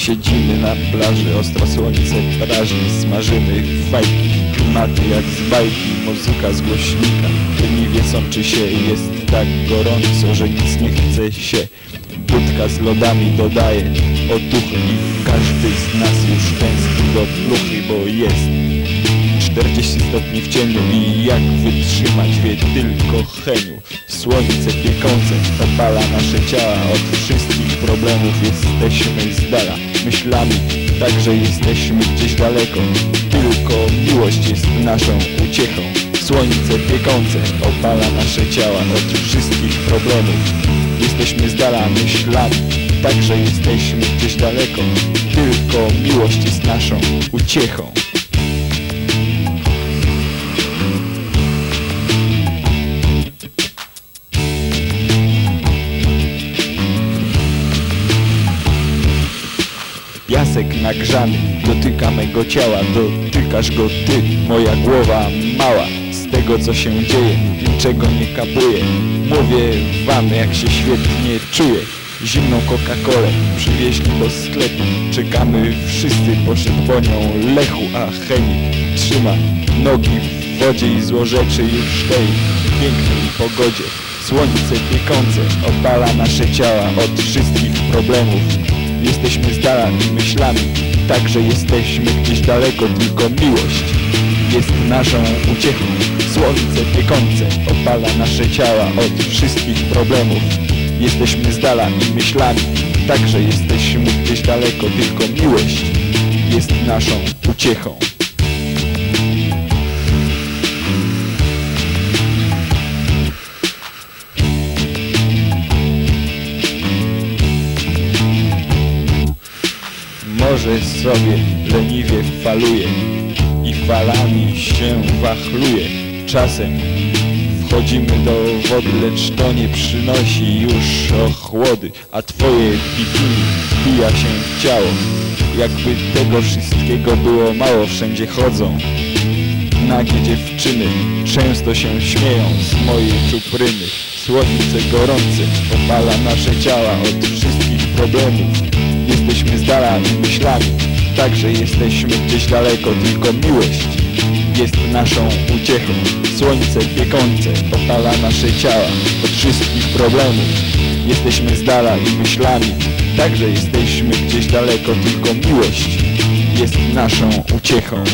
Siedzimy na plaży, ostro słońce praży Smażymy fajki, klimaty jak z bajki Muzyka z głośnika, leniwie sączy się Jest tak gorąco, że nic nie chce się. Budka z lodami dodaje otuchy. Każdy z nas już tęskni do pluchy Bo jest 40 stopni w cieniu. I jak wytrzymać wie tylko Heniu? Słońce piekące opala nasze ciała. Od wszystkich problemów jesteśmy z dala Myślami także jesteśmy gdzieś daleko. Tylko miłość jest naszą uciechą. Słońce piekące opala nasze ciała Od wszystkich problemów. Jesteśmy z dala myślami Także jesteśmy gdzieś daleko. Tylko miłość jest naszą uciechą Piasek nagrzany dotyka mego ciała Dotykasz go ty, moja głowa mała. Z tego co się dzieje, niczego nie kapuję Mówię wam jak się świetnie czuję. Zimną Coca-Colę przywieźli do sklepu. Czekamy wszyscy, poszedł po nią Lechu A Henik trzyma nogi w wodzie i złorzeczy już tej pięknej pogodzie. Słońce piekące opala nasze ciała od wszystkich problemów Jesteśmy z dala myślami Także jesteśmy gdzieś daleko Tylko miłość jest naszą uciechą. Słońce piekące opala nasze ciała Od wszystkich problemów. Jesteśmy z dala myślami Także jesteśmy gdzieś daleko Tylko miłość jest naszą uciechą Morze sobie leniwie faluje i falami się wachluje. Czasem wchodzimy do wody, lecz to nie przynosi już ochłody, a twoje bikini wbija się w ciało. Jakby tego wszystkiego było mało, wszędzie chodzą nagie dziewczyny Często się śmieją z mojej czupryny Słońce gorące opala nasze ciała od wszystkich problemów Jesteśmy z dala i myślami. Także jesteśmy gdzieś daleko Tylko miłość jest naszą uciechą. Słońce piekące opala nasze ciała. Od wszystkich problemów Jesteśmy z dala i myślami. Także jesteśmy gdzieś daleko Tylko miłość jest naszą uciechą